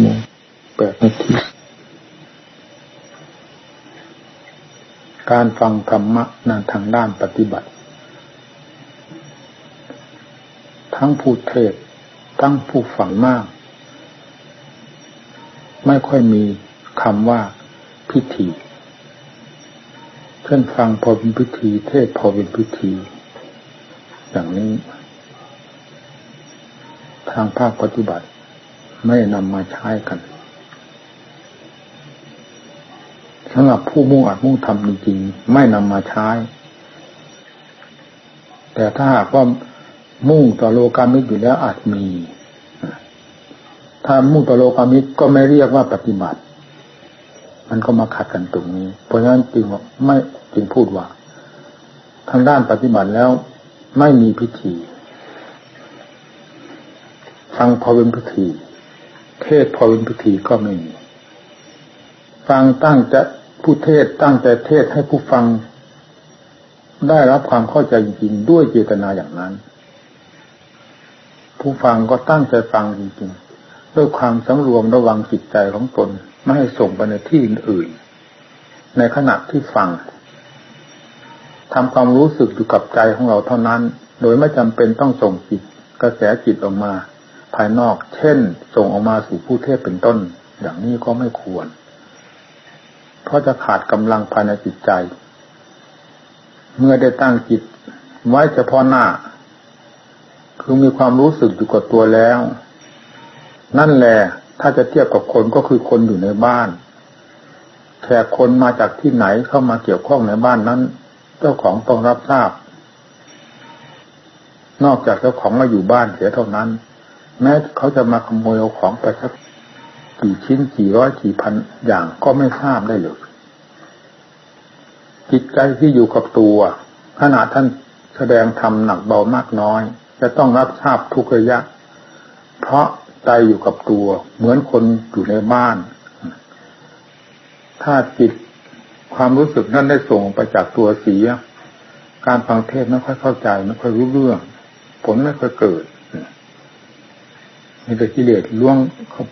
โมงแปดนาทีการฟังธรรมะนันทางด้านปฏิบัติ ทั้งผู้เทศทั้งผู้ฟังมาก ไม่ค่อยมีคำว่าพิธี เช่นฟังพอเป็นพิธี เทศพอเป็นพิธี อย่างนี้ ทางภาคปฏิบัติ ไม่นำมาใช้กันสำหรับผู้มุ่งอัดมุ่งทำจริงๆไม่นำมาใช้ แต่ถ้าหากว่ามุ่งต่อโลกามิตรอยู่แล้วอาจมี ถ้ามุ่งต่อโลกามิตรก็ไม่เรียกว่าปฏิบัติ มันก็มาขัดกันตรงนี้ เพราะฉะนั้นจึงว่าไม่จึงพูดว่า ทางด้านปฏิบัติแล้วไม่มีพิธี ฟังพอเป็นพิธี เทศพอเป็นพิธีก็ไม่มี ฟังตั้งจะผู้เทศตั้งใจเทศให้ผู้ฟัง ได้รับความเข้าใจจริงๆด้วยเจตนาอย่างนั้น ผู้ฟังก็ตั้งใจฟังจริงๆด้วยความสำรวมระวังจิตใจของตนไม่ให้ส่งไปในที่อื่น ในขณะที่ฟังทำความรู้สึกอยู่กับใจของเราเท่านั้น โดยไม่จำเป็นต้องส่งจิตกระแสจิตออกมา ภายนอก เช่น ส่งออกมาสู่ผู้เทศเป็นต้น อย่างนี้ก็ไม่ควร เพราะจะขาดกำลังภายในจิตใจ เมื่อได้ตั้งจิตไว้เฉพาะหน้า คือมีความรู้สึกอยู่กับตัวแล้ว นั่นแหละถ้าจะเทียบกับคนก็คือคนอยู่ในบ้านแขกคนมาจากที่ไหนเข้ามาเกี่ยวข้องในบ้านนั้น เจ้าของต้องรับทราบ นอกจากเจ้าของมาอยู่บ้านเสียเท่านั้น แม้เขาจะมาขโมยเอาของไปสักกี่ชิ้นกี่ร้อยกี่พันอย่างก็ไม่ทราบได้เลยจิตใจที่อยู่กับตัวขณะท่านแสดงธรรมหนักเบามากน้อย จะต้องรับทราบทุกระยะ เพราะใจอยู่กับตัว เหมือนคนอยู่ในบ้าน ถ้าจิตความรู้สึกนั้นได้ส่งไปจากตัวเสีย การฟังเทศไม่ค่อยเข้าใจไม่ค่อยรู้เรื่อง ผลไม่ค่อยเกิด มีแต่กิเลสล่วงเขา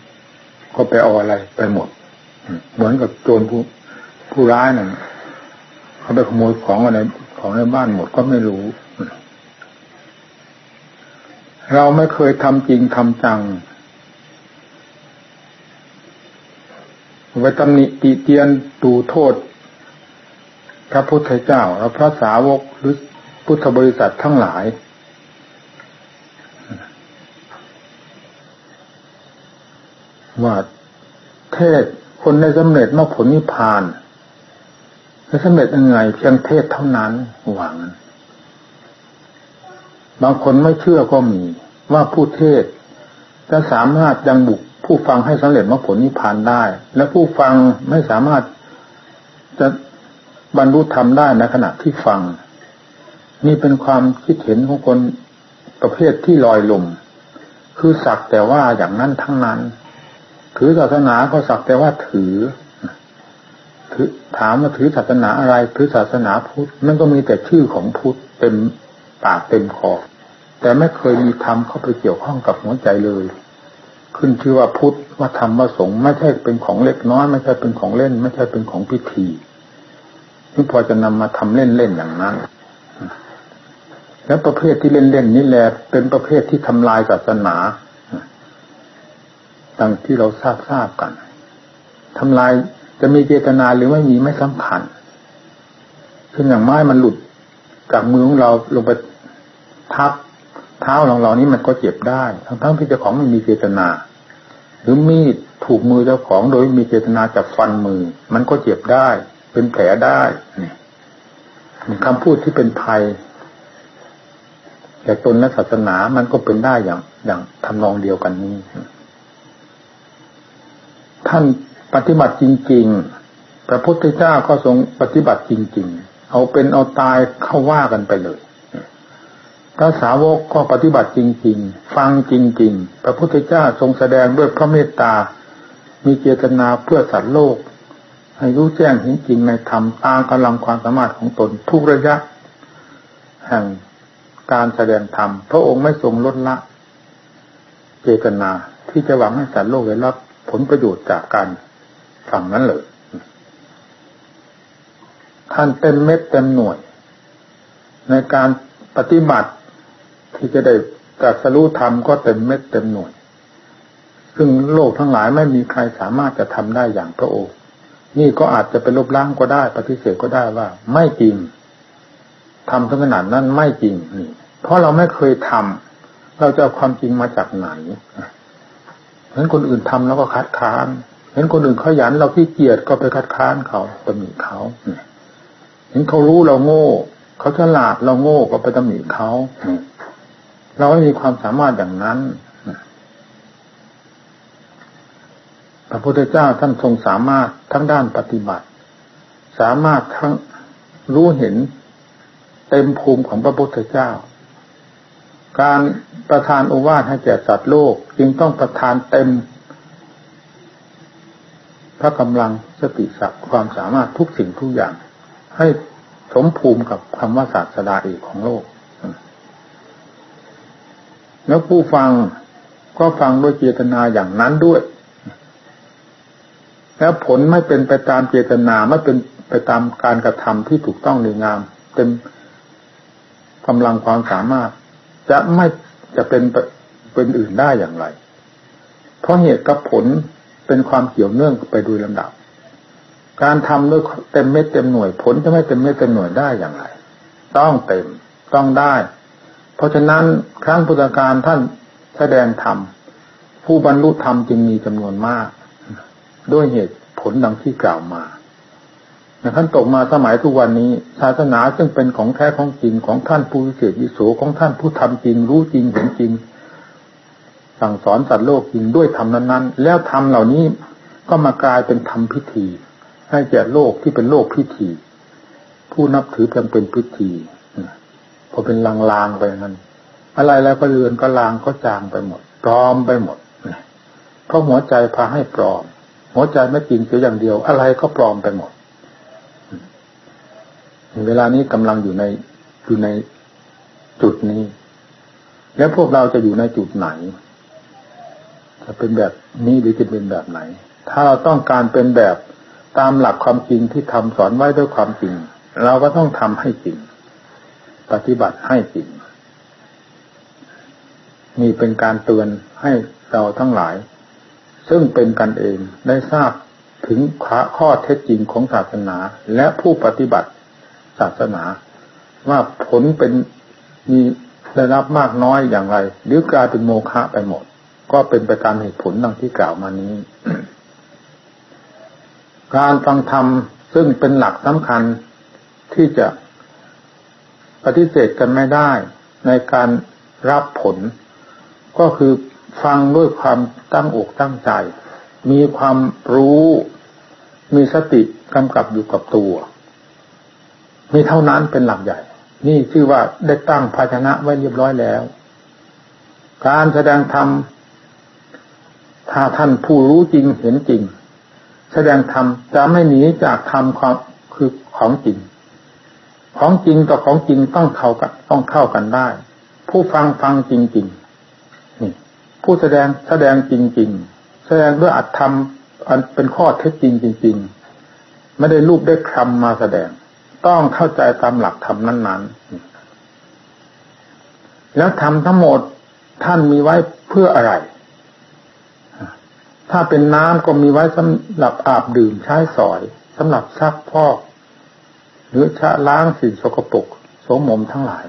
ก็ไปเอาอะไรไปหมด เหมือนกับโจรผู้ผู้ร้ายนั่นเขาไปขโมยของอะไรของในบ้านหมดก็ไม่รู้ เราไม่เคยทำจริงทำจังไว้ตำหนิตีเตียนดูโทษ พระพุทธเจ้าและพระสาวกหรือพุทธบริษัททั้งหลาย ว่าเทศคนได้สำเร็จมรรคผลนิพพานจะสำเร็จยังไงเพียงเทศเท่านั้นหวังบางคนไม่เชื่อก็มี ว่าผู้เทศจะสามารถยังบุกผู้ฟังให้สำเร็จมรรคผลนิพพานได้ และผู้ฟังไม่สามารถจะบรรลุธรรมได้ในขณะที่ฟัง นี่เป็นความคิดเห็นของคนประเภทที่ลอยลม คือสักแต่ว่าอย่างนั้นทั้งนั้น ถือศาสนาก็สักแต่ว่าถือถือถามว่าถือศาสนาอะไรถือศาสนาพุทธมันก็มีแต่ชื่อของพุทธเต็มปากเต็มคอแต่ไม่เคยมีธรรมเข้าไปเกี่ยวข้องกับหัวใจเลย ขึ้นชื่อว่าพุทธว่าธรรมว่าสงฆ์ไม่ใช่เป็นของเล็กน้อย ไม่ใช่เป็นของเล่น ไม่ใช่เป็นของพิธีที่พอจะนำมาทำเล่นๆอย่างนั้น แล้วประเภทที่เล่นๆนี่แหละเป็นประเภทที่ทำลายศาสนา ดังที่เราทราบทราบกันทำลายจะมีเจตนาหรือไม่มีไม่สำคัญเช่นอย่างไม้มันหลุดจากมือของเราลงไปทับเท้าของเรานี้มันก็เจ็บได้ ทั้งทั้งที่เจ้าของไม่มีเจตนา หรือมีดถูกมือเจ้าของโดยมีเจตนาจับฟันมือ มันก็เจ็บได้ เป็นแผลได้นี่คำพูดที่เป็นภัยแต่ตนและศาสนามันก็เป็นได้อย่าง อย่างทำนองเดียวกันนี้ ท่านปฏิบัติจริง ๆ พระพุทธเจ้าก็ทรงปฏิบัติจริง ๆ เอาเป็นเอาตายเข้าว่ากันไปเลยพระสาวกก็ปฏิบัติจริง ๆ ฟังจริง ๆ พระพุทธเจ้าทรงแสดงด้วยพระเมตตา มีเจตนาเพื่อสัตว์โลก ให้รู้แจ้งเห็นจริงในธรรมตามกำลังความสามารถของตนทุกระยะ แห่งการแสดงธรรม พระองค์ไม่ทรงลดละ เจตนาที่จะหวังให้สัตว์โลกได้รับ ผลประโยชน์จากการฟังนั้นเลยท่านเต็มเม็ดเต็มหน่วย ในการปฏิบัติที่จะได้ตรัสรู้ธรรมก็เต็มเม็ดเต็มหน่วย ซึ่งโลกทั้งหลายไม่มีใครสามารถจะทำได้อย่างพระองค์ นี่ก็อาจจะเป็นลบล้างก็ได้ ปฏิเสธก็ได้ว่า ไม่จริงทำถึงขนาดนั้นไม่จริงนี่เพราะเราไม่เคยทำเราจะเอาความจริงมาจากไหน เห็นคนอื่นทำแล้วก็คัดค้านเห็นคนอื่นขยันเราที่เกียจก็ไปคัดค้านเขาตำหนิเขาเห็นเขารู้เราโง่เขาฉลาดเราโง่ก็ไปตำหนิเขาเราไม่มีความสามารถอย่างนั้นพระพุทธเจ้าท่านทรงสามารถทั้งด้านปฏิบัติ สามารถทั้งรู้เห็นเต็มภูมิของพระพุทธเจ้า การประทานโอวาทให้แก่สัตว์โลก จึงต้องประทานเต็ม พระกำลังสติสัพความสามารถทุกสิ่งทุกอย่าง ให้สมภูมิกับคำว่าศาสดาเอกของโลก แล้วผู้ฟังก็ฟังด้วยเจตนาอย่างนั้นด้วย แล้วผลไม่เป็นไปตามเจตนาไม่เป็นไปตามการกระทำที่ถูกต้องดีงาม เต็มกำลังความสามารถ จะไม่จะเป็นเป็นอื่นได้อย่างไร เพราะเหตุกับผลเป็นความเกี่ยวเนื่องไปโดยลำดับ การทำด้วยเต็มเม็ดเต็มหน่วยผลจะไม่เต็มเม็ดเต็มหน่วยได้อย่างไร ต้องเต็มต้องได้ เพราะฉะนั้นครั้งพุทธการท่านแสดงธรรมผู้บรรลุธรรมจึงมีจำนวนมาก ด้วยเหตุผลดังที่กล่าวมา ท่านตกมาสมัยทุกวันนี้ ศาสนาซึ่งเป็นของแท้ของจริงของท่านผู้วิเศษวิโสของท่านผู้ทำจริง รู้จริงเห็นจริง สั่งสอนสัตว์โลกจริงด้วยธรรมนั้นๆ แล้วธรรมเหล่านี้ก็มากลายเป็นธรรมพิธี ให้แก่โลกที่เป็นโลกพิธี ผู้นับถือเพียงเป็นพิธีพอเป็นลางๆไปนั้น อะไรแล้วก็เลือนก็ลางก็จางไปหมดปลอมไปหมดเพราะหัวใจพาให้ปลอม หัวใจไม่จริงเสียอย่างเดียว อะไรก็ปลอมไปหมด เวลานี้กำลังอยู่ในอยู่ในจุดนี้ แล้วพวกเราจะอยู่ในจุดไหน จะเป็นแบบนี้หรือจะเป็นแบบไหน ถ้าเราต้องการเป็นแบบตามหลักความจริงที่ทำสอนไว้ด้วยความจริง เราก็ต้องทำให้จริง ปฏิบัติให้จริงมีเป็นการเตือนให้เราทั้งหลาย ซึ่งเป็นกันเองได้ทราบถึงข้อเท็จจริงของศาสนา และผู้ปฏิบัติ ศาสนา ว่าผลเป็นมีได้รับมากน้อยอย่างไร หรือกลายเป็นโมฆะไปหมด ก็เป็นไปตามเหตุผลดังที่กล่าวมานี้ การฟังธรรมซึ่งเป็นหลักสำคัญที่จะปฏิเสธกันไม่ได้ในการรับผล ก็คือฟังด้วยความตั้งอกตั้งใจ มีความรู้ มีสติกำกับอยู่กับตัว มีเท่านั้นเป็นหลักใหญ่ นี่ชื่อว่าได้ตั้งภาชนะไว้เรียบร้อยแล้ว การแสดงธรรมถ้าท่านผู้รู้จริงเห็นจริง แสดงธรรมจะไม่หนีจากธรรมความคือของจริง ของจริงกับของจริงต้องเข้ากันต้องเข้ากันได้ ผู้ฟังฟังจริงๆนี่ผู้แสดงแสดงจริงๆแสดงด้วยอัตธรรมอันเป็นข้อเท็จจริงจริงๆไม่ได้รูปได้คำมาแสดง ต้องเข้าใจตามหลักธรรมนั้น ๆ แล้วทำทั้งหมดท่านมีไว้เพื่ออะไร ถ้าเป็นน้ำก็มีไว้สำหรับอาบดื่มใช้สอยสำหรับซักพอกหรือชะล้างสิ่งสกปรกโสมมทั้งหลาย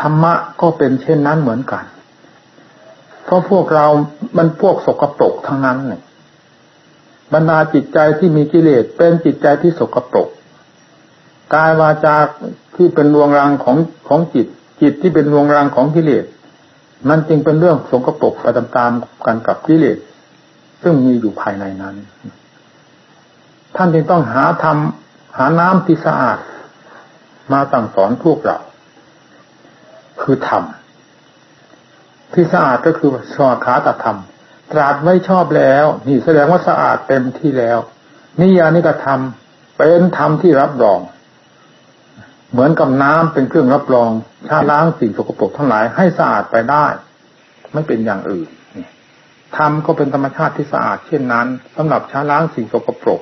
ธรรมะก็เป็นเช่นนั้นเหมือนกัน เพราะพวกเรา มันพวกสกปรกทั้งนั้นเนี่ยบรรดาจิตใจที่มีกิเลสเป็นจิตใจที่สกปรก กายวาจาที่เป็นรวงรังของของจิต จิตที่เป็นรวงรังของกิเลสมันจึงเป็นเรื่องสกปรกไปตามๆกันกับกิเลสซึ่งมีอยู่ภายในนั้น ท่านจึงต้องหาทำหาน้ำที่สะอาด มาสั่งสอนพวกเรา คือธรรมที่สะอาดก็คือสวขาตธรรม ตราดไว้ชอบแล้ว นี่แสดงว่าสะอาดเต็มที่แล้วนิยานิกธรรมเป็นธรรมที่รับรอง เหมือนกับน้ำเป็นเครื่องรับรองชาล้างสิ่งสกปรกทั้งหลายให้สะอาดไปได้ ไม่เป็นอย่างอื่นธรรมก็เป็นธรรมชาติที่สะอาดเช่นนั้นสำหรับช้าล้างสิ่งสกปรก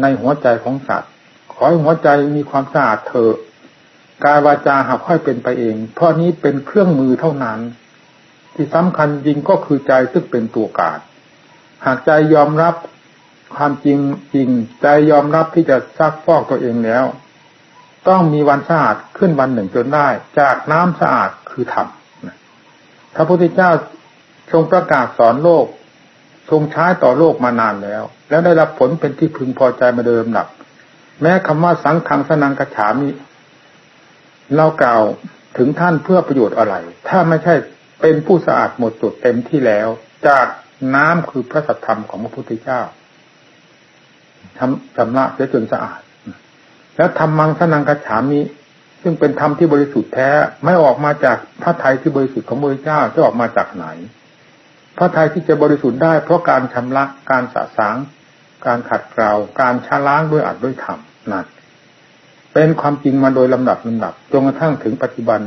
ในหัวใจของสัตว์ ขอให้หัวใจมีความสะอาดเถอะกายวาจาหากค่อยเป็นไปเอง เพราะนี้เป็นเครื่องมือเท่านั้น ที่สำคัญจริงก็คือใจซึ่งเป็นตัวการหากใจยอมรับความจริงจริง ใจยอมรับที่จะซักฟอกตัวเองแล้ว ต้องมีวันสะอาดขึ้นวันหนึ่งจนได้ จากน้ำสะอาดคือธรรมพระพุทธเจ้าทรงประกาศสอนโลก ทรงใช้ต่อโลกมานานแล้ว แล้วได้รับผลเป็นที่พึงพอใจมาเดิมหนัก แม้คำว่าสังขังสนังกระฉามิเรากล่าวถึงท่านเพื่อประโยชน์อะไร ถ้าไม่ใช่เป็นผู้สะอาดหมดจดเต็มที่แล้ว จากน้ำคือพระสัทธรรมของพระพุทธเจ้าทำชำระเสียจนสะอาด แล้วทำมังสนังกระฉามิซึ่งเป็นธรรมที่บริสุทธิ์แท้ไม่ออกมาจากพระไทยที่บริสุทธิ์ของพระเจ้าจะออกมาจากไหน พระไทยที่จะบริสุทธิ์ได้ เพราะการชำระการสะสาง การขัดเกลาการชาล้างด้วยอัดด้วยธรรมนั่นเป็นความจริงมาโดยลำดับลำดับจนกระทั่งถึงปัจจุบัน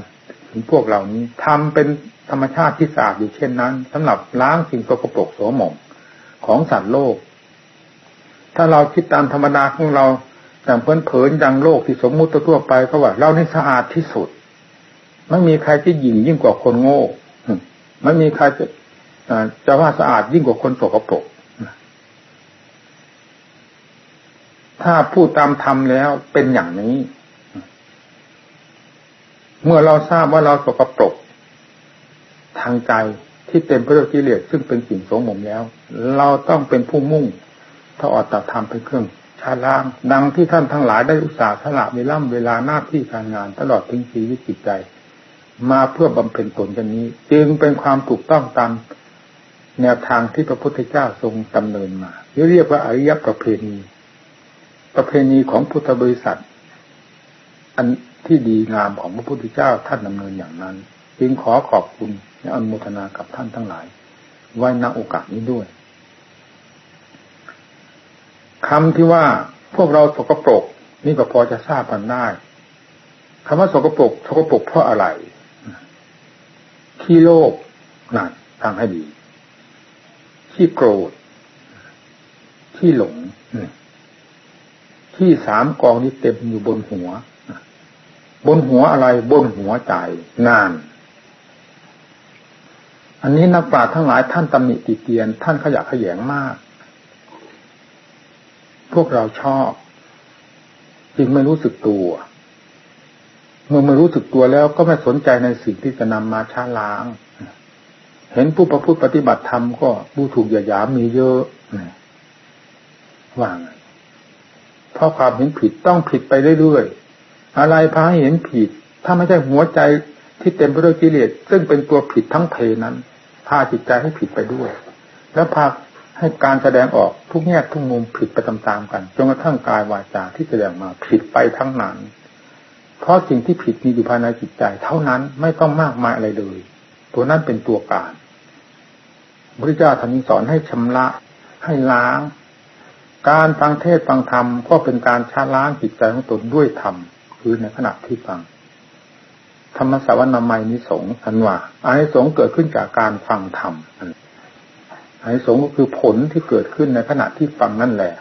ถึงพวกเหล่านี้ทำเป็นธรรมชาติที่สะอาดอยู่เช่นนั้นสำหรับล้างสิ่งสกปรกโสมมของสัตว์โลก ถ้าเราคิดตามธรรมดาของเรา อย่างเพื่อนเผินอย่างโลกที่สมมุติทั่วไปก็ว่าเรานี่สะอาดที่สุด ไม่มีใครที่หยิ่งยิ่งกว่าคนโง่ไม่มีใครจะจะว่าสะอาดยิ่งกว่าคนสกปรกถ้าพูดตามธรรมแล้วเป็นอย่างนี้ เมื่อเราทราบว่าเราสกปรกทางใจที่เต็มไปด้วยกิเลสซึ่งเป็นสิ่งสงมมแล้ว เราต้องเป็นผู้มุ่งถ้าอดตัดธรรมเป็นเครื่อง ชาลางดังที่ท่านทั้งหลายได้อุตส่าห์สละเวล่ำเวลาหน้าที่การงาน ตลอดถึงชีวิตจิตใจ มาเพื่อบำเพ็ญตนกันนี้ จึงเป็นความถูกต้องตามแนวทางที่พระพุทธเจ้าทรงดำเนินมาเรียกว่าอริยประเพณี ประเพณีของพุทธบริษัท อันที่ดีงามของพระพุทธเจ้าท่านดำเนินอย่างนั้น จึงขอขอบคุณและอนุโมทนากับท่านทั้งหลาย ไว้ณโอกาสนี้ด้วย คำที่ว่าพวกเราสกปรก นี่ก็พอจะทราบกันได้คำว่าสกปรกสกปรกเพราะอะไรขี้โลภนั่นทางให้ดีขี้โกรธขี้หลงที่สามกองนี้เต็มอยู่บนหัว บนหัวอะไร บนหัวใจนาน อันนี้นักปราชญ์ทั้งหลายท่านตำหนิติเตียน ท่านขยะขยงมาก พวกเราชอบ จึงไม่รู้สึกตัว เมื่อไม่รู้สึกตัวแล้วก็ไม่สนใจในสิ่งที่จะนำมาช้าล้าง เห็นผู้ประพฤติปฏิบัติธรรมก็ดูถูกหยาหยามมีเยอะว่างเพราะความเห็นผิดต้องผิดไปเรื่อยๆอะไรพาให้เห็นผิด ถ้าไม่ใช่หัวใจที่เต็มไปด้วยกิเลสซึ่งเป็นตัวผิดทั้งเพนั้น พาจิตใจให้ผิดไปด้วย แล้วพา ให้การแสดงออกทุกแง่ทุกมุมผิดไปตามๆกันจนกระทั่งกายวาจาที่แสดงมาผิดไปทั้งนั้นเพราะสิ่งที่ผิดมีอยู่ภายในจิตใจ เท่านั้นไม่ต้องมากมายอะไรเลย ตัวนั้นเป็นตัวการพระเจ้าท่านสอนให้ชำระให้ล้าง การฟังเทศฟังธรรมก็เป็นการชาล้างจิตใจของตนด้วยธรรมคือในขณะที่ฟัง ธรรมสาวนามัยนิสงสันว่าอานิสงเกิดขึ้นจากการฟังธรรม อานิสงก็คือผลที่เกิดขึ้นในขณะที่ฟังนั่นแหละ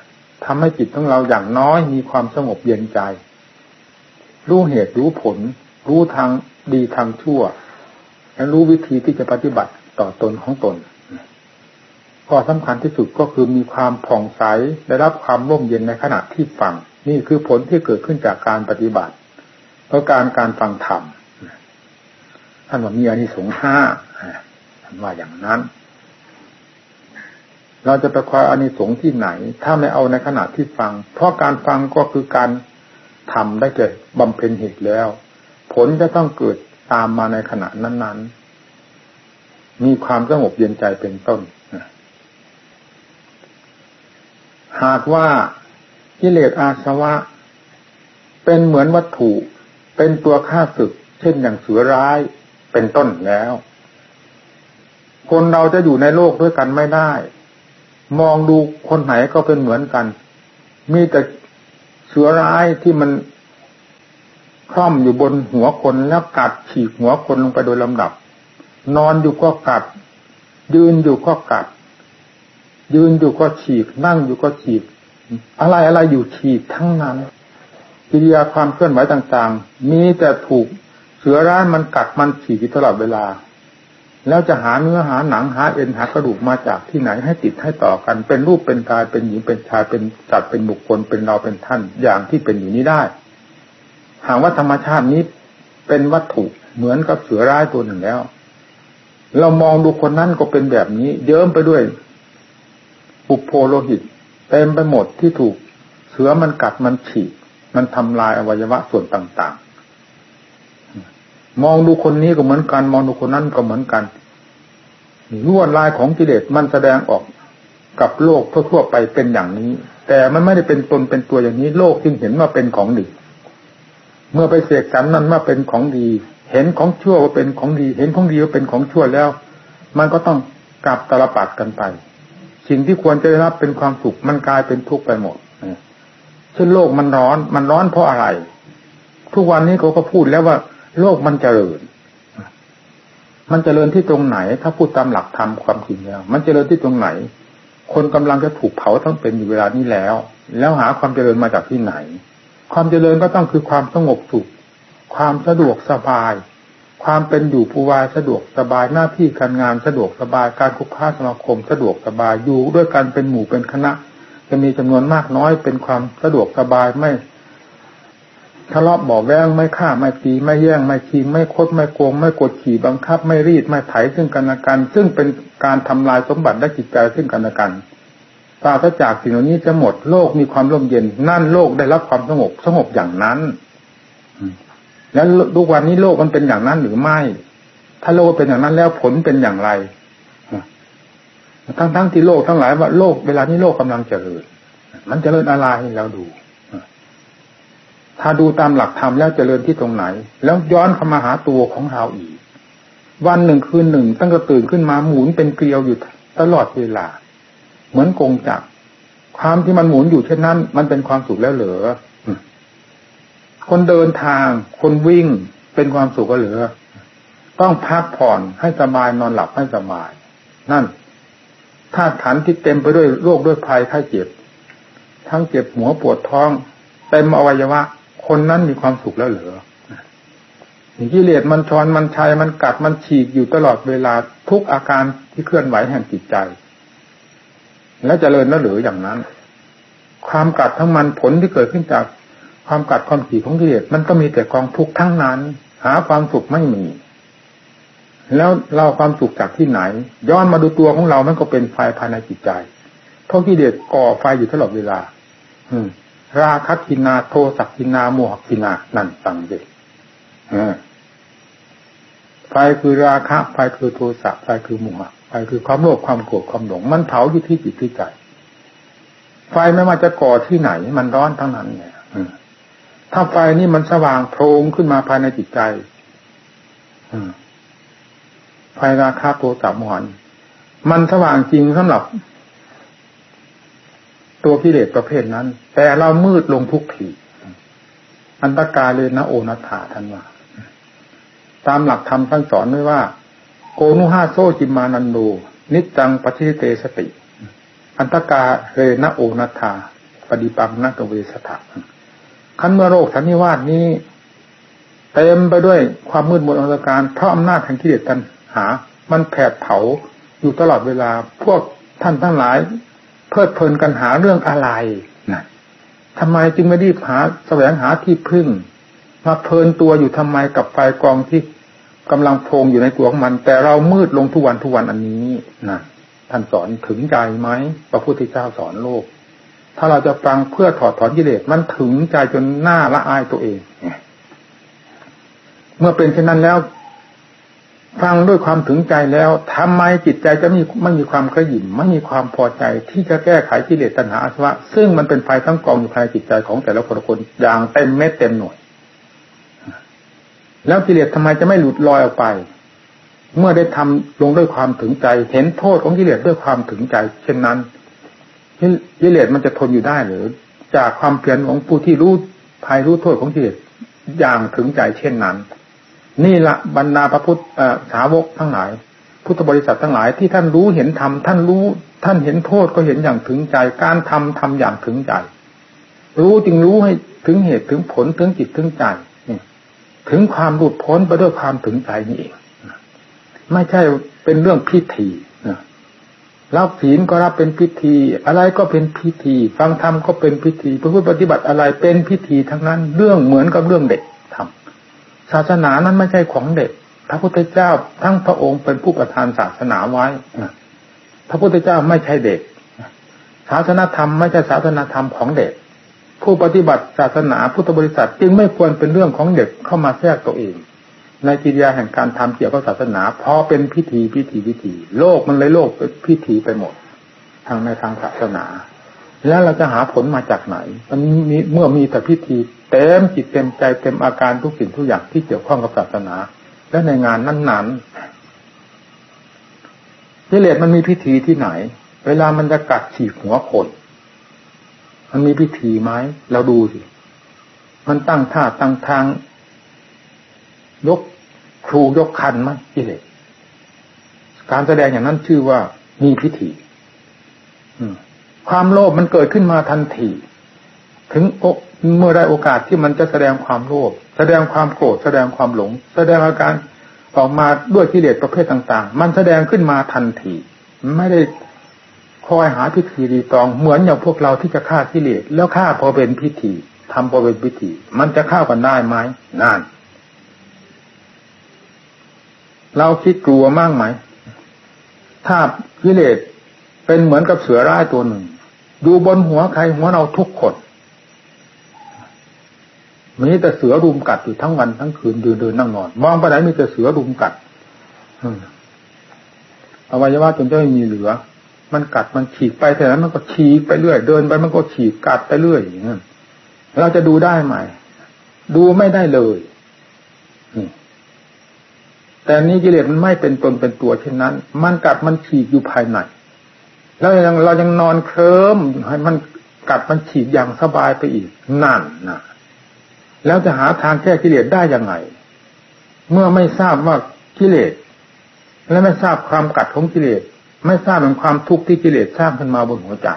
ทำให้จิตของเราอย่างน้อยมีความสงบเย็นใจ รู้เหตุรู้ผล รู้ทางดีทางชั่ว และรู้วิธีที่จะปฏิบัติต่อตนของตนข้อสำคัญที่สุดก็คือมีความผ่องใสได้รับความร่มเย็นในขณะที่ฟัง นี่คือผลที่เกิดขึ้นจากการปฏิบัติเพราะการการฟังธรรมท่านว่ามีอานิสงส์ห้าท่านว่าอย่างนั้น เราจะไปคอยอานิสงส์ที่ไหน ถ้าไม่เอาในขณะที่ฟัง เพราะการฟังก็คือการทำได้เกิดบำเพ็ญเหตุแล้ว ผลจะต้องเกิดตามมาในขณะนั้น ๆ มีความสงบเย็นใจเป็นต้นหากว่ากิเลสอาสวะ เป็นเหมือนวัตถุ เป็นตัวฆ่าศึก เช่นอย่างเสือร้ายเป็นต้นแล้ว คนเราจะอยู่ในโลกด้วยกันไม่ได้ มองดูคนไหนก็เป็นเหมือนกัน มีแต่เสือร้ายที่มันคล่อมอยู่บนหัวคนแล้วกัดฉีกหัวคนลงไปโดยลำดับ นอนอยู่ก็กัด ยืนอยู่ก็กัด ยืนอยู่ก็ฉีก นั่งอยู่ก็ฉีก อะไรอะไรอยู่ฉีกทั้งนั้นกิริยาความเคลื่อนไหวต่างๆ มีแต่ถูกเสือร้านมันกัดมันฉีกตลอดเวลา แล้วจะหาเนื้อหาหนังหาเอ็นหากระดูกมาจากที่ไหนให้ติดให้ต่อกัน เป็นรูปเป็นกายเป็นหญิงเป็นชายเป็นจัดเป็นบุคคลเป็นเราเป็นท่านอย่างที่เป็นอยู่นี้ได้ หากว่าธรรมชาตินี้เป็นวัตถุเหมือนกับเสือร้ายตัวหนึ่งแล้ว เรามองดูคนนั้นก็เป็นแบบนี้ เยิ้มไปด้วยปุโพโลหิตเต็มไปหมดที่ถูกเสือมันกัดมันฉีกมันทำลายอวัยวะส่วนต่าง มองดูคนนี้ก็เหมือนกัน มองดูคนนั้นก็เหมือนกันลวดลายของกิเลสมันแสดงออกกับโลกทั่วๆไปเป็นอย่างนี้ แต่มันไม่ได้เป็นตนเป็นตัวอย่างนี้ โลกจึงเห็นว่าเป็นของดี เมื่อไปเสกสรรนั้นว่าเป็นของดี เห็นของชั่วว่าเป็นของดี เห็นของดีว่าเป็นของชั่วแล้ว มันก็ต้องกลับตลปัดกันไป สิ่งที่ควรจะได้รับเป็นความสุขมันกลายเป็นทุกข์ไปหมดเช่นโลกมันร้อน มันร้อนเพราะอะไร ทุกวันนี้เขาก็พูดแล้วว่า โลกมันเจริญ มันเจริญที่ตรงไหน ถ้าพูดตามหลักธรรมความจริงแล้ว มันเจริญที่ตรงไหน คนกำลังจะถูกเผาทั้งเป็นอยู่เวลานี้แล้ว แล้วหาความเจริญมาจากที่ไหน ความเจริญก็ต้องคือความสงบสุข ความสะดวกสบาย ความเป็นอยู่ผู้วายสะดวกสบายหน้าที่การงานสะดวกสบายการคุกค้าสมาคม สะดวกสบายอยู่ด้วยกันเป็นหมู่เป็นคณะ จะมีจำนวนมากน้อยเป็นความสะดวกสบายไม่ ทะเลาะบอกแวงไม่ฆ่าไม่ตีไม่แย่งไม่ชิงไม่คดไม่โกง ไม่กดขี่บังคับ ไม่รีดไม่ไถซึ่งกันและกัน ซึ่งเป็นการทำลายสมบัติและจิตใจซึ่งกันและกันปราศจากสิ่งเหล่านี้จะหมดโลกมีความร่มเย็น นั่นโลกได้รับความสงบสงบอย่างนั้นแล้วทุกวันนี้โลกมันเป็นอย่างนั้นหรือไม่ ถ้าโลกเป็นอย่างนั้นแล้วผลเป็นอย่างไรทั้งทั้งที่โลกทั้งหลายว่าโลกเวลานี้โลกกำลังเจริญมันเจริญอะไรเราดู ถ้าดูตามหลักธรรมแล้วเจริญที่ตรงไหน แล้วย้อนเข้ามาหาตัวของเราอีก วันหนึ่งคืนหนึ่ง ตั้งแต่ตื่นขึ้นมาหมุนเป็นเกลียวอยู่ตลอดเวลา เหมือนกงจักรความที่มันหมุนอยู่เช่นนั้น มันเป็นความสุขแล้วเหรอคนเดินทาง คนวิ่งเป็นความสุขก็เหลือ ต้องพักผ่อนให้สบายนอนหลับให้สบาย นั่นธาตุขันที่เต็มไปด้วยโรคด้วยภัยไข้เจ็บ ทั้งเจ็บหัวปวดท้องเต็มอวัยวะ คนนั้นมีความสุขแล้วเหรอกิเลสมันชอนมันชัยมันกัดมันฉีกอยู่ตลอดเวลาทุกอาการที่เคลื่อนไหวแห่งจิตใจ แล้วเจริญแล้วหรืออย่างนั้น ความกัดทั้งมันผลที่เกิดขึ้นจากความกัดความฉีกของกิเลสมันก็มีแต่กองทุกข์ทั้งนั้น หาความสุขไม่มี แล้วเราความสุขจากที่ไหน ย้อนมาดูตัวของเรามันก็เป็นไฟภายในจิตใจเพราะกิเลสก่อไฟอยู่ตลอดเวลา อืม ราคัตินาโทสักกินาโมหกินานั่นฟังเด็กไฟคือราคะไฟคือโทสะไฟคือโมหะไฟคือความโลภความโกรธความหลง มันเผาอยู่ที่จิตที่ใจไฟไม่ว่าจะก่อที่ไหน มันร้อนทั้งนั้นเนี่ยถ้าไฟนี่มันสว่างโพลงขึ้นมาภายในจิตใจไฟราคาโทสะโมหันมันสว่างจริงสำหรับ ตัวกิเลสประเภทนั้น แต่เรามืดลงทุกทีอันตกาเลนะโอนัฐาท่านว่า ตามหลักธรรมท่านสอนไว้ว่า โกนุห้าโซจิมานันโดนิจจังปฏิเตสติ อันตกาเรนะโอนัฐาปฏิปังนักเวสถาขั้นเมื่อโรคสันนิวาสนี้เต็มไปด้วยความมืดมนอันตรการเพราะอำนาจแห่งกิเลสกันหา มันแผดเผาอยู่ตลอดเวลาพวกท่านทั้งหลาย เพลิดเพลินกันหาเรื่องอะไรนะทำไมจึงไม่รีบหาแสวงหาที่พึ่ง มาเพลินตัวอยู่ทำไมกับไฟกองที่กำลังโพงอยู่ในตัวของมัน แต่เรามืดลงทุกวันทุกวันอันนี้นะท่านสอนถึงใจไหมพระพุทธเจ้าสอนโลก ถ้าเราจะฟังเพื่อถอดถอนกิเลสมันถึงใจจนหน้าละอายตัวเอง เมื่อเป็นเช่นนั้นแล้ว ฟังด้วยความถึงใจแล้วทำไมจิตใจจะมีไม่มีความกระยิ่มไม่มีความพอใจที่จะแก้ไขกิเลสตัณหาอาสวะ ซึ่งมันเป็นไฟทั้งกองอยู่ภายในจิตใจของแต่ละคนคนอย่างเต็มเม็ดเต็มหน่วย แล้วกิเลสทำไมจะไม่หลุดลอยออกไป เมื่อได้ทำลงด้วยความถึงใจ เห็นโทษของกิเลสด้วยความถึงใจ เช่นนั้นกิเลสมันจะทนอยู่ได้หรือ จากความเพียรของผู้ที่รู้ภัยรู้โทษของกิเลสอย่างถึงใจเช่นนั้น นี่ละบรรดาพระพุทธสาวกทั้งหลาย พุทธบริษัททั้งหลายที่ท่านรู้เห็นธรรมท่านรู้ ท่านเห็นโทษก็เห็นอย่างถึงใจ การทำทำอย่างถึงใจ รู้จึงรู้ให้ถึงเหตุถึงผลถึงจิตถึงใจถึงความหลุดพ้นไปด้วยความถึงใจนี่เองไม่ใช่เป็นเรื่องพิธีรับศีลก็รับเป็นพิธี อะไรก็เป็นพิธี ฟังธรรมก็เป็นพิธีพระพุทธปฏิบัติอะไรเป็นพิธีทั้งนั้น เรื่องเหมือนกับเรื่องเด็ก ศาสนานั้นไม่ใช่ของเด็ก พระพุทธเจ้าทั้งพระองค์เป็นผู้ประทานศาสนาไว้พระพุทธเจ้าไม่ใช่เด็ก ศาสนาธรรมไม่ใช่ศาสนาธรรมของเด็ก ผู้ปฏิบัติศาสนาพุทธบริษัทจึงไม่ควรเป็นเรื่องของเด็กเข้ามาแทรกตัวเอง ในกิริยาแห่งการทำเกี่ยวกับศาสนาพอเป็นพิธีพิธีพิธี โลกมันเลยโลกเป็นพิธีไปหมดทางในทางศาสนา แล้วเราจะหาผลมาจากไหนมันมีเมื่อมีแต่พิธีเต็มจิตเต็มใจเต็มอาการทุกสิ่งทุกอย่างที่เกี่ยวข้องกับศาสนา และในงานนั้นๆกิเลสมันมีพิธีที่ไหน เวลามันจะกัดฉีกหัวคนมันมีพิธีไหมเราดูสิมันตั้งท่าตั้งทาง ยกครูยกคันมั้งกิเลสการแสดงอย่างนั้นชื่อว่ามีพิธี ความโลภมันเกิดขึ้นมาทันทีถึงเมื่อได้โอกาสที่มันจะแสดงความโลภแสดงความโกรธแสดงความหลง แสดงอาการออกมาด้วยกิเลสประเภทต่าง ๆ มันแสดงขึ้นมาทันที ไม่ได้คอยหาพิธีรีตองเหมือนอย่างพวกเราที่จะฆ่ากิเลสแล้วฆ่าพอเป็นพิธีทำพอเป็นพิธี มันจะฆ่ากันได้ไหมนั่นเราคิดกลัวมากไหมถ้ากิเลสเป็นเหมือนกับเสือร้ายตัวหนึ่ง ดูบนหัวใครหัวเราทุกคนมีแต่เสือรุมกัดอยู่ทั้งวันทั้งคืนเดินเดินนั่งนอน มองไปไหนมีแต่เสือรุมกัดอวัยวะจนจะไม่มีเหลือ มันกัดมันฉีกไปแต่นั้นมันก็ฉีกไปเรื่อย เดินไปมันก็ฉีกกัดไปเรื่อยอย่างนั้นเราจะดูได้ไหมดูไม่ได้เลยแต่นี้กิเลสมันไม่เป็นตนเป็นตัวเช่นนั้น มันกัดมันฉีกอยู่ภายใน แล้วยังเรายังนอนเคลิมให้มันกัดมันฉีกอย่างสบายไปอีกนั่นนะแล้วจะหาทางแก้กิเลสได้ยังไง เมื่อไม่ทราบว่ากิเลส และไม่ทราบความกัดของกิเลส ไม่ทราบถึงความทุกข์ที่กิเลสสร้างขึ้นมาบนหัวใจ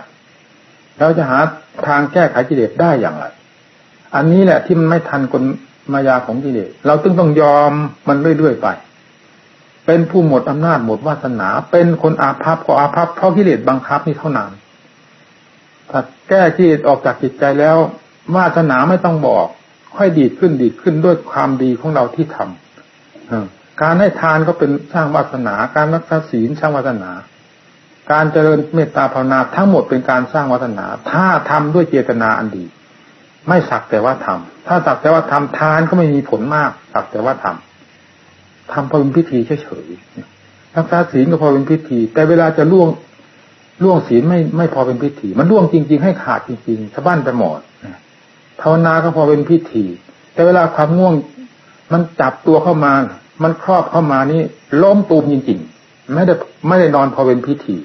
เราจะหาทางแก้ไขกิเลสได้อย่างไร อันนี้แหละที่มันไม่ทันกลมายาของกิเลส เราจึงต้องยอมมันเรื่อยๆไป เป็นผู้หมดอำนาจหมดวาสนา เป็นคนอาภัพก็อาภัพเพราะกิเลสบังคับนี่เท่านั้นถ้าแก้กิเลสออกจากจิตใจแล้ววาสนาไม่ต้องบอก ค่อยดีขึ้นดีขึ้นด้วยความดีของเราที่ทำการให้ทานก็เป็นสร้างวาสนา การรักษาศีลสร้างวาสนา การเจริญเมตตาภาวนาทั้งหมดเป็นการสร้างวาสนา ถ้าทำด้วยเจตนาอันดี ไม่สักแต่ว่าทำถ้าสักแต่ว่าทำทานก็ไม่มีผลมาก สักแต่ว่าทำ ทำพอเป็นพิธีเฉยๆรักษาศีลก็พอเป็นพิธี แต่เวลาจะล่วงล่วงศีลไม่ไม่พอเป็นพิธี มันล่วงจริง ๆ ให้ขาดจริงๆชาวบ้านไปหมดภาวนาก็พอเป็นพิธี แต่เวลาความง่วง มันจับตัวเข้ามา มันครอบเข้ามานี่ล้มตูมจริง ๆ ไม่ได้ไม่ได้นอนพอเป็นพิธี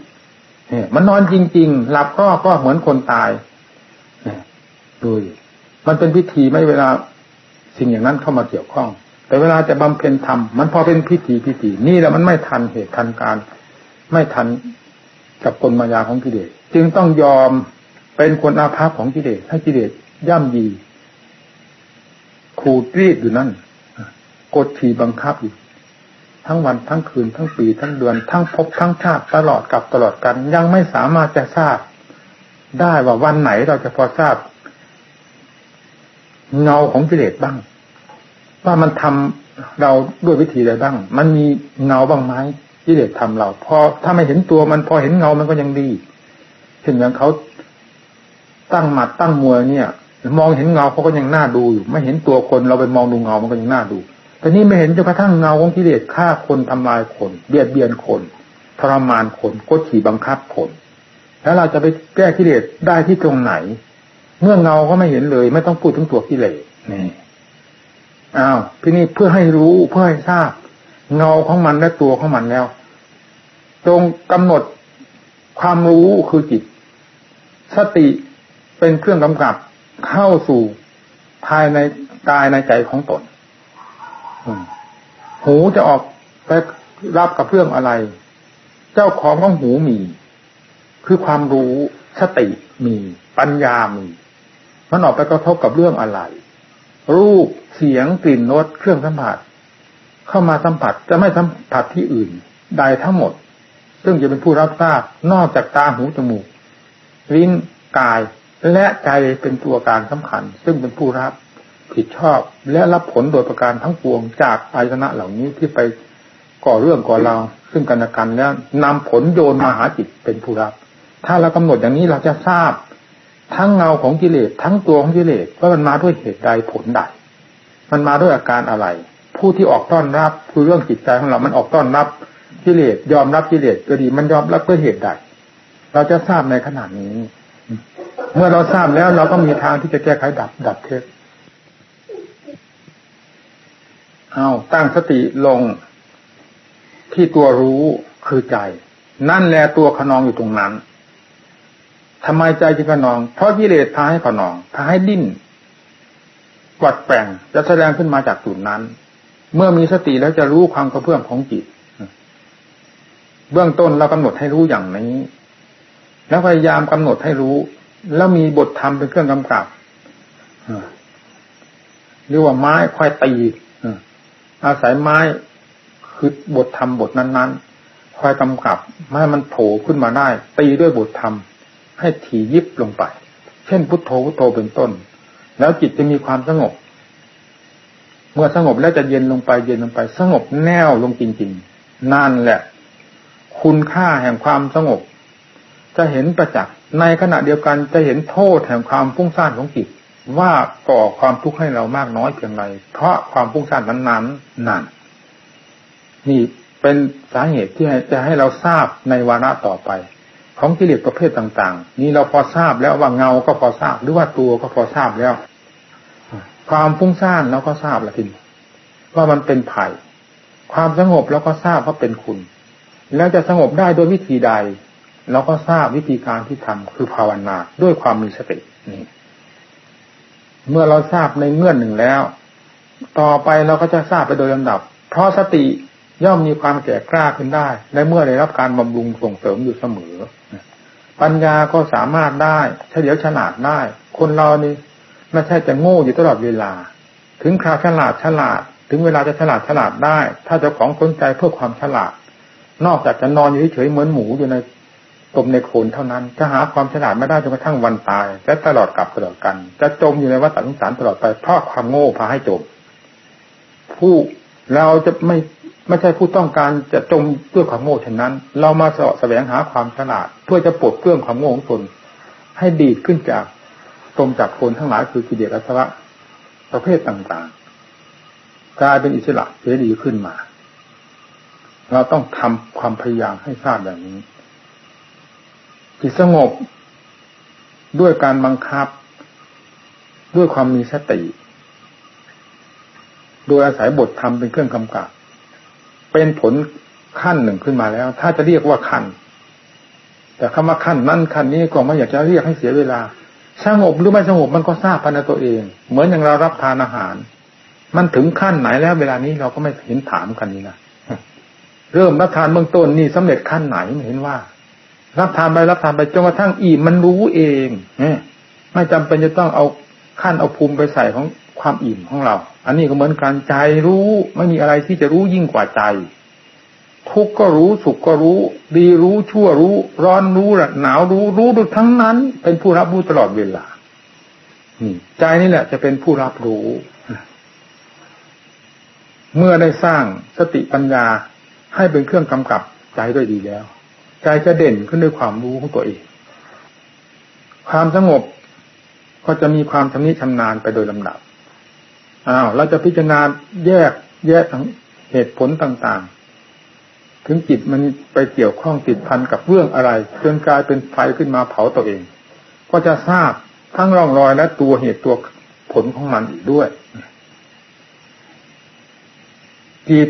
เนี่ยมันนอนจริง ๆ หลับก็ก็เหมือนคนตายดูมันเป็นพิธีไม่เวลาสิ่งอย่างนั้นเข้ามาเกี่ยวข้อง แต่เวลาจะบำเพ็ญธรรมมันพอเป็นพิธีพิธีนี่แหละมันไม่ทันเหตุทันการ ไม่ทันกับกลมายาของกิเลสจึงต้องยอมเป็นคนอาภัพของกิเลสให้กิเลสย่ำยีขูดรีดอยู่นั่นกดขี่บังคับอยู่ทั้งวันทั้งคืนทั้งปีทั้งเดือน ทั้งพบทั้งชาติตลอดกับตลอดกัน ยังไม่สามารถจะทราบ ได้ว่าวันไหนเราจะพอทราบ เงาของกิเลสบ้าง ว่ามันทำเราด้วยวิธีใดบ้าง มันมีเงาบ้างไหมที่เด็ดทำเรา พอถ้าไม่เห็นตัวมันพอเห็นเงามันก็ยังดีเช่นอย่างเขาตั้งหมัดตั้งมวยเนี่ย มองเห็นเงาเขาก็ยังน่าดูอยู่ไม่เห็นตัวคนเราไปมองดูเงามันก็ยังน่าดูแต่นี่ไม่เห็นจนกระทั่งเงาของกิเลสฆ่าคนทำลายคนเบียดเบียนคนทรมานคนกดขี่บังคับคน แล้วเราจะไปแก้กิเลสได้ที่ตรงไหน เมื่อเงาก็ไม่เห็นเลย ไม่ต้องพูดถึงตัวกิเลสนี่ อ้าวที่นี้เพื่อให้รู้เพื่อให้ทราบเงาของมันและตัวของมันแล้วจงกำหนดความรู้คือจิต สติเป็นเครื่องกำกับเข้าสู่ภายในกายในใจของตนหูจะออกไปรับกับเรื่องอะไร เจ้าของของหูมี คือความรู้สติมี ปัญญามีมันออกไปกระทบกับเรื่องอะไร รูปเสียงกลิ่นรสเครื่องสัมผัส เข้ามาสัมผัสจะไม่สัมผัสที่อื่นใดทั้งหมด ซึ่งจะเป็นผู้รับทราบนอกจากตาหูจมูกลิ้นกายและใจเป็นตัวการสำคัญ ซึ่งเป็นผู้รับผิดชอบและรับผลโดยประการทั้งปวงจากอายตนะเหล่านี้ที่ไปก่อเรื่องก่อราวซึ่งกันและกันแล้วนำผลโยนมาหาจิตเป็นผู้รับ ถ้าเรากำหนดอย่างนี้เราจะทราบ ทั้งเงาของกิเลสทั้งตัวของกิเลสว่ามันมาด้วยเหตุใดผลใดมันมาด้วยอาการอะไร ผู้ที่ออกต้อนรับคือเรื่องจิตใจของเรา มันออกต้อนรับกิเลสยอมรับกิเลสก็ดี มันยอมรับด้วยเหตุใดเราจะทราบในขณะนี้ เมื่อเราทราบแล้วเราก็มีทางที่จะแก้ไขดับ ดับเทศเอาตั้งสติลงที่ตัวรู้คือใจ นั่นแหละตัวขนองอยู่ตรงนั้น ทำไมใจจึงขนอง เพราะกิเลสพาให้ขนองพาให้ดิ้นกวัดแปลงจะแสดงขึ้นมาจากจุดนั้น เมื่อมีสติแล้วจะรู้ความกระเพื่อมของจิต เบื้องต้นเรากำหนดให้รู้อย่างนี้ แล้วพยายามกำหนดให้รู้ แล้วมีบทธรรมเป็นเครื่องกำกับเรียกว่าไม้ค่อยตีอาศัยไม้คือบทธรรมบทนั้นๆคอยกำกับไม่ให้มันโผล่ขึ้นมาได้ ตีด้วยบทธรรม ให้ถี่ยิบลงไป เช่นพุทโธพุทโธเป็นต้น แล้วจิตจะมีความสงบ เมื่อสงบแล้วจะเย็นลงไปเย็นลงไป สงบแน่วลงจริงๆนั่นแหละ คุณค่าแห่งความสงบ จะเห็นประจักษ์ในขณะเดียวกันจะเห็นโทษแห่งความฟุ้งซ่านของจิตว่าก่อความทุกข์ให้เรามากน้อยเพียงไรเพราะความฟุ้งซ่านนั้นนั้นนั่นนี่เป็นสาเหตุที่จะให้เราทราบในวาระต่อไป ของกิเลสประเภทต่างๆ นี่เราพอทราบแล้วว่าเงาก็พอทราบ หรือว่าตัวก็พอทราบแล้ว ความฟุ้งซ่านเราก็ทราบล้วทีนี้ว่ามันเป็นภัยความสงบเราก็ทราบว่าเป็นคุณ แล้วจะสงบได้โดยวิธีใดเราก็ทราบวิธีการที่ทำคือภาวนาด้วยความมีสตินี่เมื่อเราทราบในเงื่อนหนึ่งแล้ว ต่อไปเราก็จะทราบไปโดยลำดับ เพราะสติย่อมมีความแก่กล้าขึ้นได้ และเมื่อได้รับการบำรุงส่งเสริมอยู่เสมอ ปัญญาก็สามารถได้เฉลียวฉลาดได้ คนเรานี่ไม่ใช่จะโง่อยู่ตลอดเวลา ถึงคราวฉลาดฉลาด ถึงเวลาจะฉลาดฉลาดได้ ถ้าเจ้าของสนใจเพื่อความฉลาด นอกจากจะนอนอยู่เฉยเหมือนหมูอยู่ในตมในโคนเท่านั้นจะหาความฉลาดไม่ได้จนกระทั่งวันตายจะตลอดกับตลอดกัน จะจมอยู่ในวัฏสงสารตลอดไปเพราะความโง่พาให้จมผู้เราจะไม่ ไม่ใช่ผู้ต้องการจะจมด้วยความโง่เช่นนั้น เรามาสะแสวงหาความฉลาด เพื่อจะปลดเปลื้องความโง่ของตนให้ดีดขึ้นจากตมจากคนทั้งหลายคือกิเลสอัศวะประเภทต่างๆกลายเป็นอิสระเสรีขึ้นมา เราต้องทำความพยายามให้ทราบแบบนี้จิตสงบด้วยการบังคับ ด้วยความมีสติ โดยอาศัยบทธรรมเป็นเครื่องกำกับ เป็นผลขั้นหนึ่งขึ้นมาแล้ว ถ้าจะเรียกว่าขั้น แต่คำว่าขั้นนั้นขั้นนี้ก็ไม่อยากจะเรียกให้เสียเวลา สงบหรือไม่สงบมันก็ทราบภายในตัวเอง เหมือนอย่างเรารับทานอาหาร มันถึงขั้นไหนแล้ว เวลานี้เราก็ไม่เห็นถามกันนี่นะเริ่มรับทานเบื้องต้นนี่สำเร็จขั้นไหนไม่เห็นว่า รับทานไปรับทานไปจนกระทั่งอิ่มมันรู้เองไม่จำเป็นจะต้องเอาขั้นเอาภูมิไปใส่ของ ความอิ่มของเรา อันนี้ก็เหมือนกันใจรู้ ไม่มีอะไรที่จะรู้ยิ่งกว่าใจ ทุกข์ก็รู้สุขก็รู้ ดีรู้ชั่วรู้ ร้อนรู้หนาวรู้รู้ดูทั้งนั้น เป็นผู้รับรู้ตลอดเวลาใจนี่แหละ จะเป็นผู้รับรู้ เมื่อได้สร้างสติปัญญาให้เป็นเครื่องกำกับใจด้วยดีแล้ว ใจจะเด่นขึ้นด้วยความรู้ของตัวเอง ความสงบก็จะมีความชำนิชำนาญไปโดยลำดับ อ้าวเราจะพิจารณาแยกแยกทั้งเหตุผลต่างๆ ถึงจิตมันไปเกี่ยวข้องติดพันกับเรื่องอะไรจนกลายเป็นไฟขึ้นมาเผาตัวเอง ก็จะทราบทั้งร่องรอยและตัวเหตุตัวผลของมันอีกด้วยจิต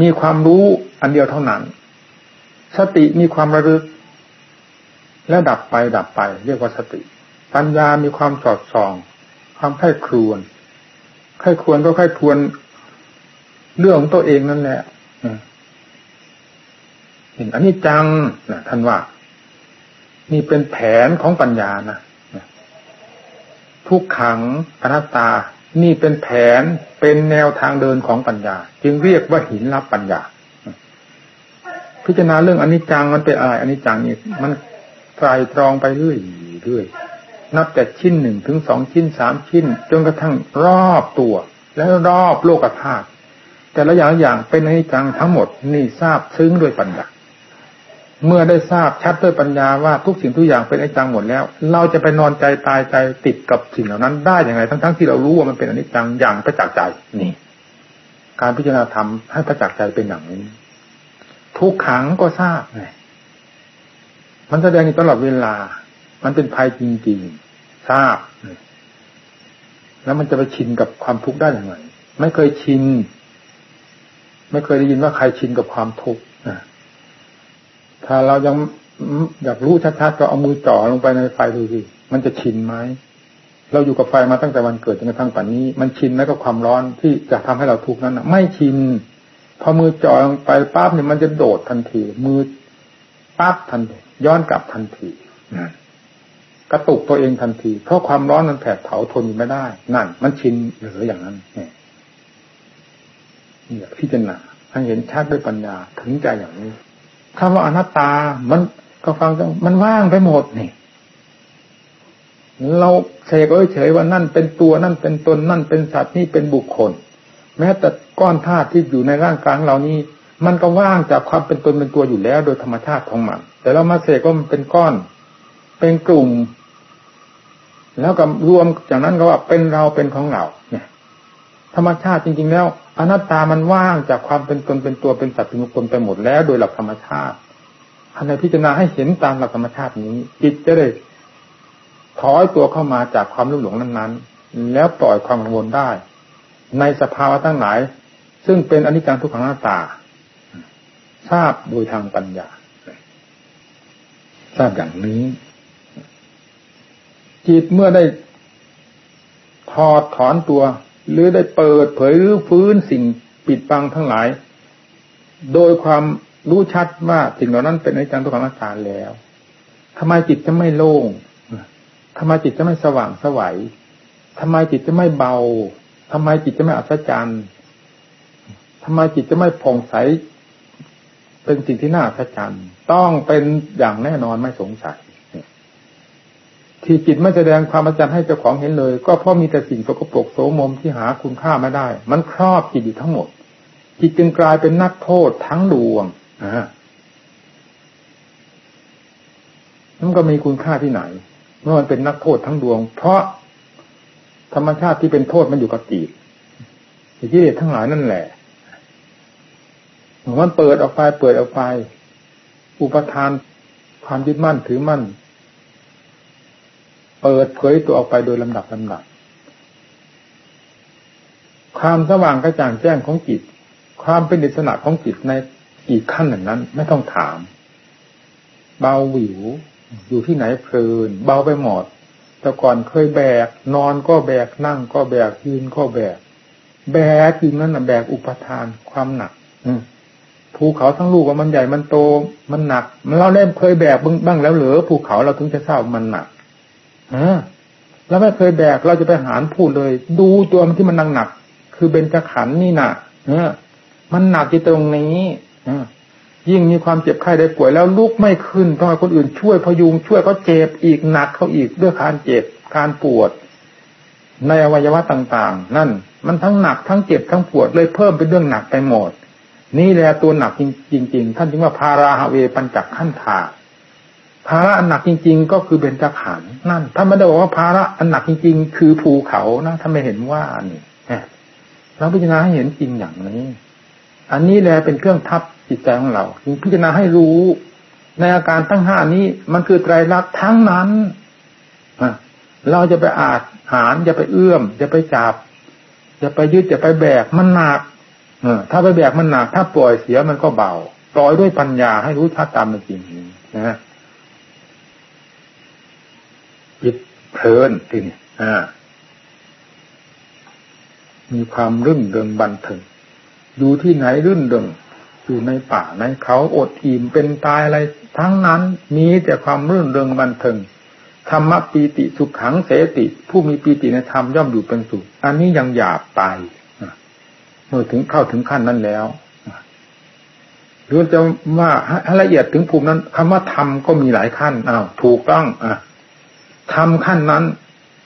มีความรู้อันเดียวเท่านั้น สติมีความระลึก และดับไปดับไป เรียกว่าสติ ปัญญามีความสอดส่อง ความไข้ครวน ไข้ควรก็ไข้ควรเรื่องของตัวเองนั่นแหละเห็นอันนี้จังนะท่านว่า นี่เป็นแผนของปัญญานะทุกขังอนัตตา นี่เป็นแผนเป็นแนวทางเดินของปัญญา จึงเรียกว่าหินรับปัญญา พิจารณาเรื่องอนิจจังมันเป็นอะไรอนิจจังนี่มันไตรตรองไปเรื่อยเรื่อย นับแต่ชิ้นหนึ่งถึงสองชิ้นสามชิ้น จนกระทั่งรอบตัว แล้วรอบโลกธาตุแต่ละอย่างอย่างเป็นอนิจจังทั้งหมดนี่ทราบซึ้งด้วยปัญญาเมื่อได้ทราบชัดด้วยปัญญาว่าทุกสิ่งทุกอย่างเป็นอนิจจังหมดแล้ว เราจะไปนอนใจตายใจติดกับสิ่งเหล่านั้นได้อย่างไรทั้งๆทที่เรารู้ว่ามันเป็นอนิจจังอย่างประจักษ์ใจนี่ การพิจารณาธรรมให้ประจักษ์ใจเป็นอย่างนี้ ทุกขังก็ทราบไงมันแสดงอยู่ตลอดเวลา มันเป็นภัยจริงๆ ทราบ แล้วมันจะไปชินกับความทุกข์ได้อย่างไรไม่เคยชิน ไม่เคยได้ยินว่าใครชินกับความทุกข์ถ้าเรายังอยากรู้ชัดๆก็เอามือจ่อลงไปในไฟดูสิมันจะชินไหมเราอยู่กับไฟมาตั้งแต่วันเกิดจนกระทั่งปัจจุบันนี้ มันชินไหมกับความร้อนที่จะทำให้เราทุกข์นั้นไม่ชิน พอมือจ่อลงไปปั๊บเนี่ยมันจะโดดทันที มือปั๊บทันทีย้อนกลับทันทีนั่น กระตุกตัวเองทันที เพราะความร้อนมันแผดเผาทนไม่ได้ นั่น มันชินหรืออย่างนั้นเนี่ยพิจารณาให้เห็นชัดด้วยปัญญาถึงใจอย่างนี้คำว่าอนัตตา มันก็ฟังมันว่างไปหมดนี่เราเสกเฉยว่านั่นเป็นตัวนั่นเป็นตนนั่นเป็นสัตว์นี่เป็นบุคคล แม้แต่ก้อนธาตุที่อยู่ในร่างกายเรานี้ มันก็ว่างจากความเป็นตนเป็นตัวอยู่แล้ว โดยธรรมชาติของมัน แต่เรามาเสกว่ามันเป็นก้อน เป็นกลุ่ม แล้วก็รวมจากนั้นก็ว่าเป็นเราเป็นของเราเนี่ยธรรมชาติจริง ๆ แล้วอนัตตามันว่างจากความเป็นตนเป็นตัวเป็นสัตว์เป็นบุคคลไปหมดแล้ว โดยหลักธรรมชาติอันในพิจารณาให้เห็นตามหลักธรรมชาตินี้จิตจะได้ถอยตัวเข้ามาจากความรุ่มหลงนั้น ๆ แล้วปล่อยความกังวลได้ ในสภาวะตั้งหลาย ซึ่งเป็นอนิจจังทุกขังหน้าตา ทราบโดยทางปัญญา ทราบอย่างนี้ จิตเมื่อได้ถอดถอนตัว หรือได้เปิดเผยหรือฟื้นสิ่งปิดบังทั้งหลาย โดยความรู้ชัดว่าสิ่งเหล่านั้นเป็นอนิจจังทุกขังอนัตตาแล้วทำไมจิตจะไม่โล่งทำไมจิตจะไม่สว่างสวัยทำไมจิตจะไม่เบาทำไมจิตจะไม่อัศจรรย์ทำไมจิตจะไม่ผ่องใส เป็นสิ่งที่น่าอัศจรรย์ต้องเป็นอย่างแน่นอนไม่สงสัย ที่จิตไม่แสดงความอัศจรรย์ให้เจ้าของเห็นเลย ก็เพราะมีแต่สิ่งสกปรกโสมมที่หาคุณค่าไม่ได้ มันครอบจิตอยู่ทั้งหมด จิตจึงกลายเป็นนักโทษทั้งดวงอ่ามันก็มีคุณค่าที่ไหน เมื่อมันเป็นนักโทษทั้งดวง เพราะธรรมชาติที่เป็นโทษมันอยู่กับจิตกิเลสทั้งหลายนั่นแหละมันเปิดออกไปเปิดออกไป อุปทานความยึดมั่นถือมั่น เปิดเผยตัวออกไปโดยลำดับลำดับ ความสว่างกระจ่างแจ้งของจิต ความเป็นอิสระของจิตในอีกขั้นหนึ่งนั้น ไม่ต้องถาม เบาหวิว อยู่ที่ไหนเพลิน เบาไปหมดแต่ก่อนเคยแบก นอนก็แบกนั่งก็แบกยืนก็แบก แบกอยู่นั่นนะแบกอุปทานความหนักภูเขาทั้งลูกว่ามันใหญ่มันโตมันหนักเราเล่นเคยแบกบ้างแล้วเหรอภูเขาเราถึงจะทราบมันหนัก อเราไม่เคยแบกเราจะไปหารพูดเลย ดูตัวมันที่มันหนักคือเบญจขันธ์นี่น่ะ เออ มันหนักที่ตรงนี้อยิ่งมีความเจ็บไข้ได้ป่วยแล้วลุกไม่ขึ้นต้องให้คนอื่นช่วยพยุงช่วยเขาเจ็บอีกหนักเขาอีกด้วยการเจ็บการปวด ในอวัยวะต่างๆ นั่น มันทั้งหนักทั้งเจ็บทั้งปวดเลยเพิ่มเป็นเรื่องหนักไปหมดนี่แหละตัวหนักจริงๆ ท่านจึงว่าพาราฮเวปัญจักขั้นถา ภาระอันหนักจริง ๆ ก็คือเบญจขันธ์นั่น ถ้าไม่ได้บอกว่าภาระอันหนักจริง ๆ คือภูเขานะถ้าไม่เห็นว่านี่เราพิจารณาให้เห็นจริงอย่างนี้ อันนี้แหละเป็นเครื่องทับจิตใจของเราพิจารณาให้รู้ ในอาการทั้งห้านี้มันคือไตรลักษณ์ทั้งนั้นเราจะไปอาจหารจะไปเอื้อมจะไปจับจะไปยึดจะไปแบกมันหนักเออถ้าไปแบกมันหนัก ถ้าปล่อยเสียมันก็เบาปล่อยด้วยปัญญาให้รู้ชัดตามเป็นจริงนะจิต เพลินทีนี้อ่ามีความรื่นเริงบันเทิงอยู่ที่ไหนรื่นเริงอยู่ในป่าในเขาอดอิ่มเป็นตายอะไรทั้งนั้นมีแต่ความรื่นเริงบันเทิงธรรมปีติสุขขังเสติ ผู้มีปีติในธรรมย่อมอยู่เป็นสุข อันนี้ยังหยาบไปเมื่อถึงเข้าถึงขั้นนั้นแล้วหรือจะว่าให้ละเอียดถึงภูมินั้นคำว่าธรรมก็มีหลายขั้นอ้าวถูกต้องอะ ธรรมขั้นนั้น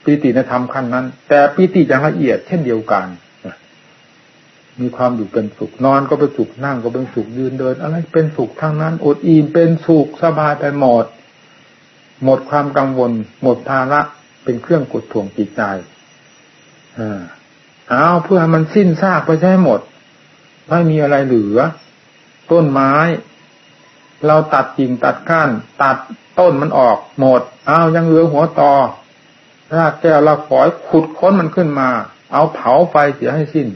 ปีติในธรรมขั้นนั้น แต่ปีติอย่างละเอียดเช่นเดียวกันมีความอยู่เป็นสุขนอนก็เป็นสุขนั่งก็เป็นสุขยืนเดิน อะไรเป็นสุขทั้งนั้นอดอิ่มเป็นสุขสบายไปหมด หมดความกังวล หมดภาระเป็นเครื่องกดถ่วงจิตใจอ่าเอาเพื่อให้มันสิ้นซากไปใช่หมดไม่มีอะไรเหลือ ต้นไม้ เราตัดกิ่งตัดก้าน ตัด ต้นมันออกหมดเอาวยังเหลือหัวตอรากแก้วเราขอยขุดค้นมันขึ้นมา เอาเผาไฟเสียให้สิ้น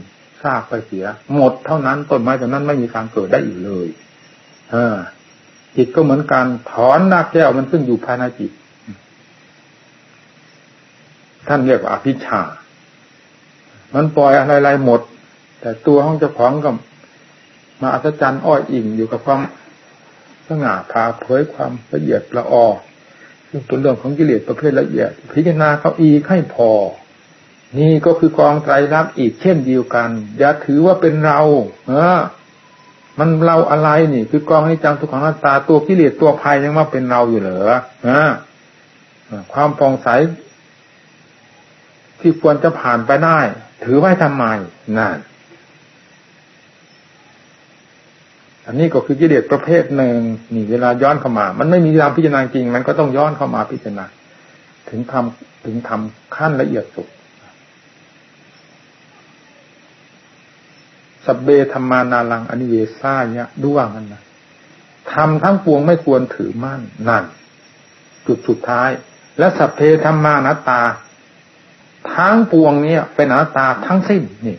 ซากไปเสีย หมดเท่านั้นต้นไม้ต้นนั้นไม่มีทางเกิดได้อีกเลย เออ จิตก็เหมือนกันถอนรากแก้วมันซึ่งอยู่ภายในจิต ท่านเรียกว่าอภิชา มันปล่อยอะไรๆหมด แต่ตัวห้องเจ้าของก็มาอัศจรรย์อ้อยอิ่งอยู่กับความ ง่าผ่าเผยความละเอียดละออซึ่งเป็นเรื่องของกิเลสประเภทละเอียด พิจารณาเขาอีกให้พอ นี่ก็คือกองไตรลักษณ์อีกเช่นเดียวกัน อย่าถือว่าเป็นเรา เออ มันเราอะไรนี่ คือกองให้จังทุกขังนัตตาตัวกิเลสตัวภัยยังว่าเป็นเราอยู่เหรออความปองใสที่ควรจะผ่านไปได้ ถือไว้ทำไมนั่น อันนี้ก็คือกิเลสประเภทหนึ่งนี่เวลาย้อนเข้ามา มันไม่มีทางพิจารณาจริง มันก็ต้องย้อนเข้ามาพิจารณาถึงทำถึงทำขั้นละเอียดสุดสเบธรรมานาลังอนิเวซ่ายะด้วงนั่นนะทำทั้งปวงไม่ควรถือมั่นนั่นจุดสุดท้าย และสัพเพธรรมานาตา ทั้งปวงนี้เป็นอนัตตาทั้งสิ้นนี่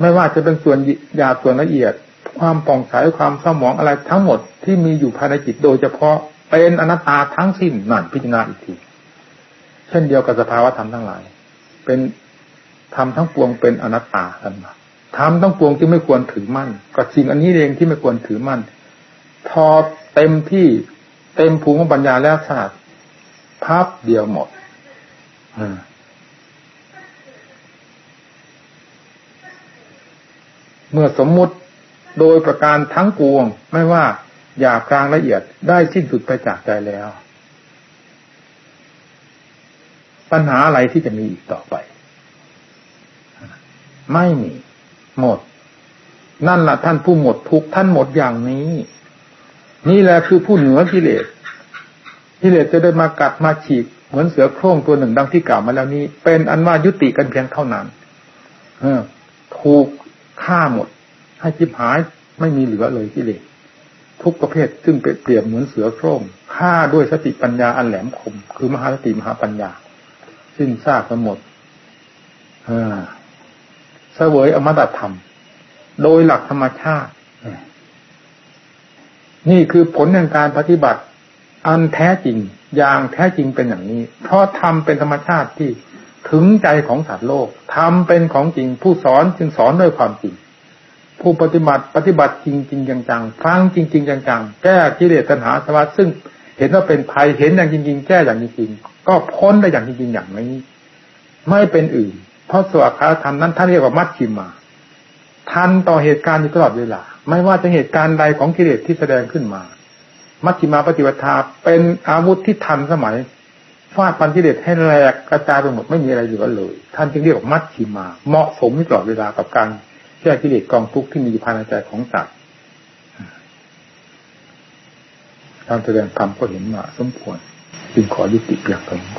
ไม่ว่าจะเป็นส่วนหยาบส่วนละเอียด ความป่องใสความเศร้าหมองอะไรทั้งหมดที่มีอยู่ภายในจิตโดยเฉพาะเป็นอนัตตาทั้งสิ้นนั่นพิจารณาอีกทีเช่นเดียวกับสภาวะธรรมทั้งหลาย เป็นธรรมทั้งปวงเป็นอนัตตาอันมธรรมทั้งปวงที่ไม่ควรถือมั่นกับสิ่งอันนี้เองที่ไม่ควรถือมั่น พอเต็มที่เต็มภูมิปัญญาแล้วศาสตร์ภาพเดียวหมดเมื่อสมมุติ โดยประการทั้งปวง ไม่ว่าหยาบกลางละเอียดได้สิ้นสุดไปจากใจแล้ว ปัญหาอะไรที่จะมีอีกต่อไป ไม่มี หมด นั่นแหละท่านผู้หมดทุกท่านหมดอย่างนี้ นี่แหละคือผู้เหนือกิเลสกิเลสจะได้มากัดมาฉีกเหมือนเสือโคร่งตัวหนึ่งดังที่กล่าวมาแล้วนี้ เป็นอันว่ายุติกันเพียงเท่านั้นถูกฆ่าหมด ให้จิบหายไม่มีเหลือเลยกิเลสทุกประเภทซึ่งเปรียบเหมือนเสือโคร่งฆ่าด้วยสติปัญญาอันแหลมคม คือมหาสติมหาปัญญา สิ้นซากไปหมดเออเสวยอมตะธรรม โดยหลักธรรมชาติ นี่คือผลแห่งการปฏิบัติ อันแท้จริง อย่างแท้จริงเป็นอย่างนี้ เพราะธรรมเป็นธรรมชาติที่ถึงใจของสัตว์โลกธรรมเป็นของจริง ผู้สอนจึงสอนด้วยความจริง ผู้ปฏิบัติปฏิบัติจริงจริงจังๆฟังจริงจริงจังๆแก้กิเลสตัณหาสวัสดิ์ซึ่งเห็นว่าเป็นภัยเห็นอย่างจริง ๆ แก้อย่างจริงๆก็พ้นได้อย่างจริงๆอย่างนี้ ไม่เป็นอื่น เพราะสวดคาธรรมนั้นท่านเรียกว่ามัชชิมาทันต่อเหตุการณ์อยู่ตลอดเวลาไม่ว่าจะเหตุการณ์ใดของกิเลสที่แสดงขึ้นมา มัชชิมาปฏิบัติเป็นอาวุธที่ทันสมัยฟาดปันกิเลสให้แหลกกระจายไปหมดไม่มีอะไรเหลือเลย ท่านจึงเรียกว่ามัชชิมา เหมาะสมตลอดเวลากับการ แก้กิเลสกองทุกข์ที่มีภายในใจของสัตว์การแสดงธรรมก็เห็นว่าสมควรจึงขอยุติเพียงเท่านี้